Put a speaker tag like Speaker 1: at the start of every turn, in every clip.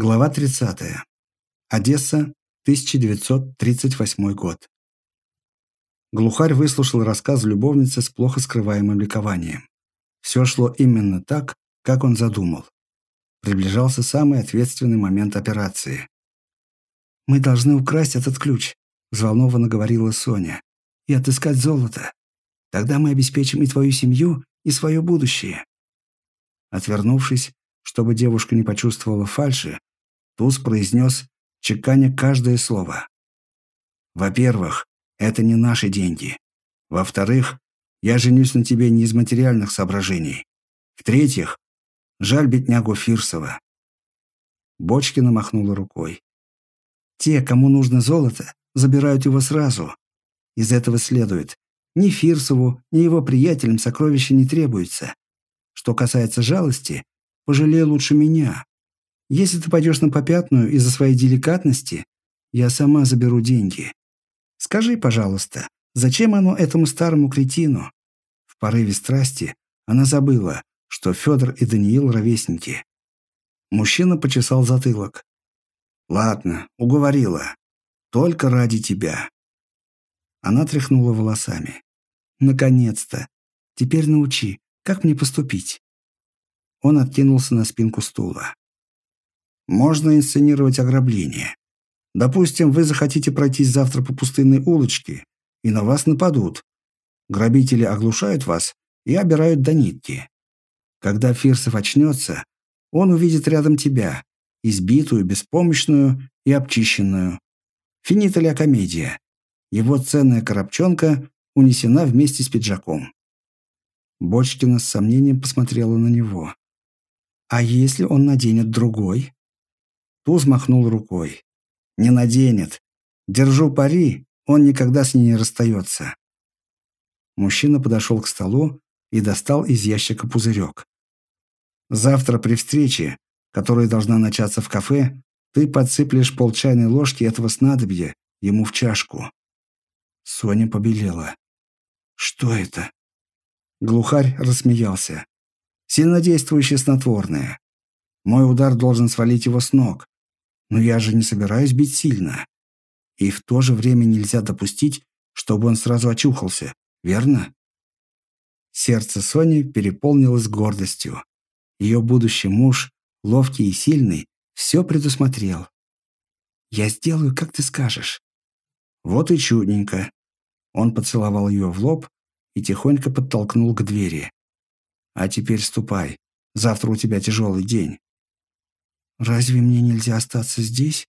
Speaker 1: Глава 30. Одесса, 1938 год. Глухарь выслушал рассказ любовницы с плохо скрываемым ликованием. Все шло именно так, как он задумал. Приближался самый ответственный момент операции. «Мы должны украсть этот ключ», – взволнованно говорила Соня, – «и отыскать золото. Тогда мы обеспечим и твою семью, и свое будущее». Отвернувшись, чтобы девушка не почувствовала фальши, Туз произнес, чеканя каждое слово. «Во-первых, это не наши деньги. Во-вторых, я женюсь на тебе не из материальных соображений. В-третьих, жаль беднягу Фирсова». Бочкина махнула рукой. «Те, кому нужно золото, забирают его сразу. Из этого следует, ни Фирсову, ни его приятелям сокровища не требуется. Что касается жалости, пожалей лучше меня. Если ты пойдешь на попятную из-за своей деликатности, я сама заберу деньги. Скажи, пожалуйста, зачем оно этому старому кретину?» В порыве страсти она забыла, что Федор и Даниил ровесники. Мужчина почесал затылок. «Ладно, уговорила. Только ради тебя». Она тряхнула волосами. «Наконец-то! Теперь научи, как мне поступить?» Он откинулся на спинку стула. Можно инсценировать ограбление. Допустим, вы захотите пройтись завтра по пустынной улочке, и на вас нападут. Грабители оглушают вас и обирают до нитки. Когда Фирсов очнется, он увидит рядом тебя, избитую, беспомощную и обчищенную. Финита ля комедия. Его ценная коробчонка унесена вместе с пиджаком. Бочкина с сомнением посмотрела на него. «А если он наденет другой?» Туз махнул рукой. «Не наденет. Держу пари, он никогда с ней не расстается». Мужчина подошел к столу и достал из ящика пузырек. «Завтра при встрече, которая должна начаться в кафе, ты подсыплешь пол чайной ложки этого снадобья ему в чашку». Соня побелела. «Что это?» Глухарь рассмеялся. «Сильнодействующее снотворное. Мой удар должен свалить его с ног, но я же не собираюсь бить сильно. И в то же время нельзя допустить, чтобы он сразу очухался, верно? Сердце Сони переполнилось гордостью. Ее будущий муж, ловкий и сильный, все предусмотрел. «Я сделаю, как ты скажешь». «Вот и чудненько». Он поцеловал ее в лоб и тихонько подтолкнул к двери. «А теперь ступай. Завтра у тебя тяжелый день». «Разве мне нельзя остаться здесь?»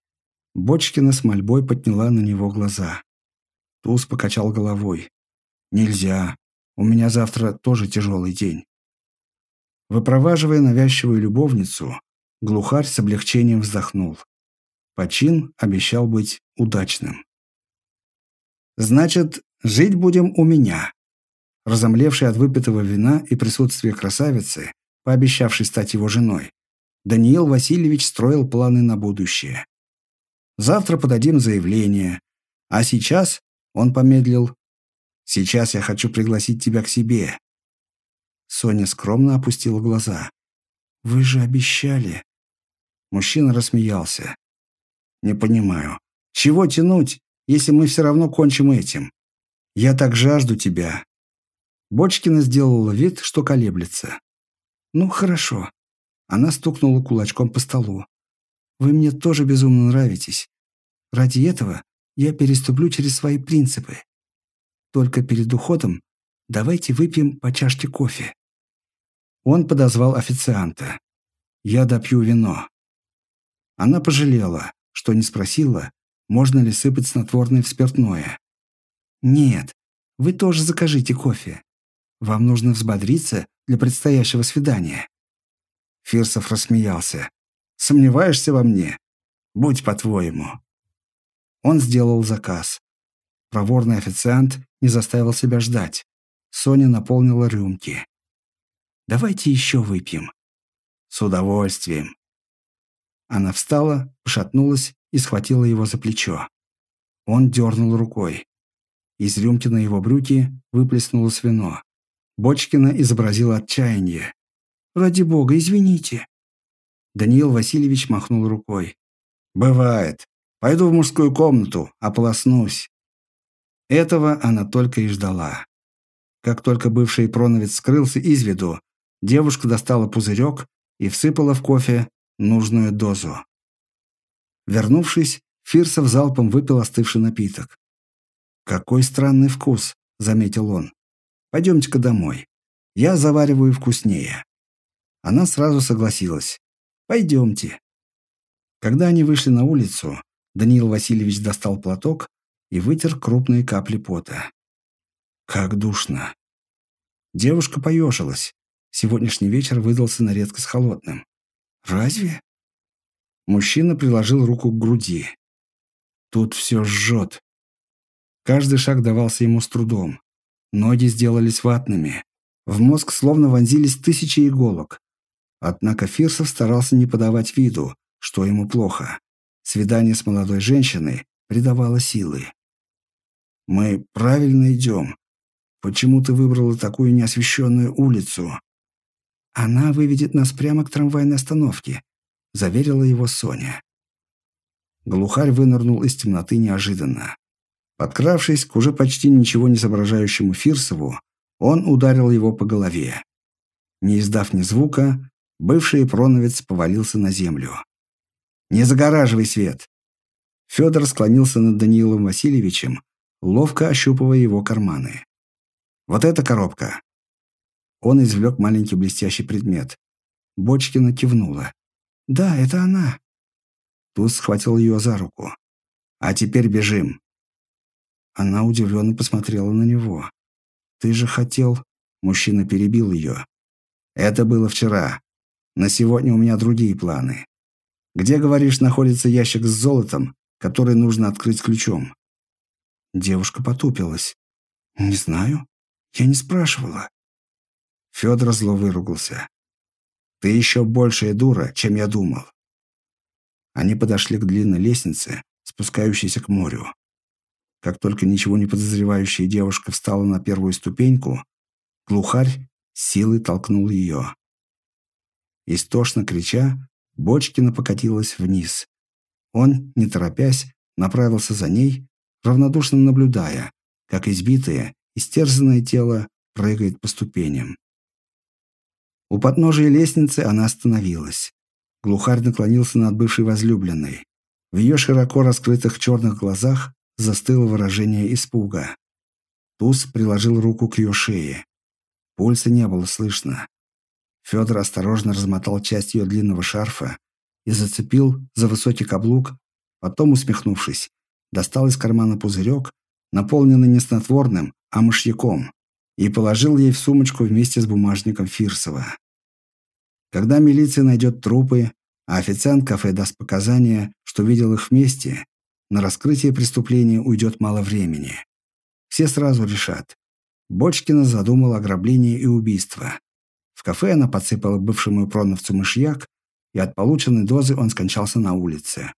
Speaker 1: Бочкина с мольбой подняла на него глаза. Туз покачал головой. «Нельзя. У меня завтра тоже тяжелый день». Выпроваживая навязчивую любовницу, глухарь с облегчением вздохнул. Почин обещал быть удачным. «Значит, жить будем у меня». Разомлевший от выпитого вина и присутствия красавицы, пообещавшей стать его женой, Даниил Васильевич строил планы на будущее. Завтра подадим заявление. А сейчас, он помедлил, сейчас я хочу пригласить тебя к себе. Соня скромно опустила глаза. Вы же обещали. Мужчина рассмеялся. Не понимаю. Чего тянуть, если мы все равно кончим этим? Я так жажду тебя. Бочкина сделала вид, что колеблется. Ну, хорошо. Она стукнула кулачком по столу. «Вы мне тоже безумно нравитесь. Ради этого я переступлю через свои принципы. Только перед уходом давайте выпьем по чашке кофе». Он подозвал официанта. «Я допью вино». Она пожалела, что не спросила, можно ли сыпать снотворное в спиртное. «Нет, вы тоже закажите кофе. Вам нужно взбодриться для предстоящего свидания». Фирсов рассмеялся. «Сомневаешься во мне? Будь по-твоему». Он сделал заказ. Проворный официант не заставил себя ждать. Соня наполнила рюмки. «Давайте еще выпьем». «С удовольствием». Она встала, пошатнулась и схватила его за плечо. Он дернул рукой. Из рюмки на его брюки выплеснулось вино. Бочкина изобразила отчаяние. Ради бога, извините». Даниил Васильевич махнул рукой. «Бывает. Пойду в мужскую комнату, ополоснусь». Этого она только и ждала. Как только бывший проновец скрылся из виду, девушка достала пузырек и всыпала в кофе нужную дозу. Вернувшись, Фирсов залпом выпил остывший напиток. «Какой странный вкус», — заметил он. «Пойдемте-ка домой. Я завариваю вкуснее». Она сразу согласилась. «Пойдемте». Когда они вышли на улицу, Даниил Васильевич достал платок и вытер крупные капли пота. Как душно. Девушка поежилась. Сегодняшний вечер выдался на редкость холодным. «Разве?» Мужчина приложил руку к груди. Тут все жжет. Каждый шаг давался ему с трудом. Ноги сделались ватными. В мозг словно вонзились тысячи иголок. Однако Фирсов старался не подавать виду, что ему плохо. Свидание с молодой женщиной придавало силы. «Мы правильно идем. Почему ты выбрала такую неосвещенную улицу?» «Она выведет нас прямо к трамвайной остановке», — заверила его Соня. Глухарь вынырнул из темноты неожиданно. Подкравшись к уже почти ничего не соображающему Фирсову, он ударил его по голове. Не издав ни звука, бывший проновец повалился на землю. «Не загораживай свет!» Федор склонился над Даниилом Васильевичем, ловко ощупывая его карманы. «Вот эта коробка!» Он извлек маленький блестящий предмет. Бочкина кивнула. «Да, это она!» Туз схватил ее за руку. «А теперь бежим!» Она удивленно посмотрела на него. «Ты же хотел...» Мужчина перебил ее. «Это было вчера. На сегодня у меня другие планы. Где, говоришь, находится ящик с золотом, который нужно открыть ключом?» Девушка потупилась. «Не знаю. Я не спрашивала». Федор зло выругался. «Ты еще большая дура, чем я думал. Они подошли к длинной лестнице, спускающейся к морю. Как только ничего не подозревающая девушка встала на первую ступеньку, глухарь силой толкнул ее. Истошно крича, Бочкина покатилась вниз. Он, не торопясь, направился за ней, равнодушно наблюдая, как избитое, истерзанное тело прыгает по ступеням. У подножия лестницы она остановилась. Глухарь наклонился над бывшей возлюбленной. В ее широко раскрытых черных глазах застыло выражение испуга. Туз приложил руку к ее шее. Пульса не было слышно. Федор осторожно размотал часть ее длинного шарфа и зацепил за высокий каблук, потом, усмехнувшись, достал из кармана пузырек, наполненный не снотворным, а мышьяком, и положил ей в сумочку вместе с бумажником Фирсова. Когда милиция найдет трупы, а официант кафе даст показания, что видел их вместе, на раскрытие преступления уйдет мало времени. Все сразу решат. Бочкина задумал ограбление и убийство. В кафе она подсыпала бывшему проновцу мышьяк, и от полученной дозы он скончался на улице.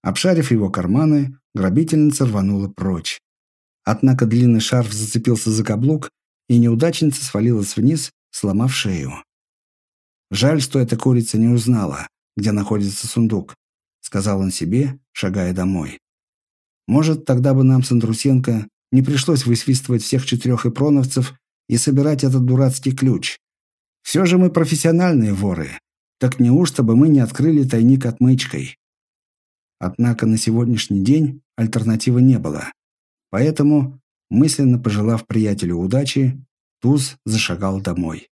Speaker 1: Обшарив его карманы, грабительница рванула прочь. Однако длинный шарф зацепился за каблук, и неудачница свалилась вниз, сломав шею. Жаль, что эта курица не узнала, где находится сундук, сказал он себе, шагая домой. Может, тогда бы нам с Андрусенко не пришлось высвистывать всех четырех ипроновцев и собирать этот дурацкий ключ. Все же мы профессиональные воры. Так неужто бы мы не открыли тайник отмычкой? Однако на сегодняшний день альтернативы не было. Поэтому, мысленно пожелав приятелю удачи, Туз зашагал домой.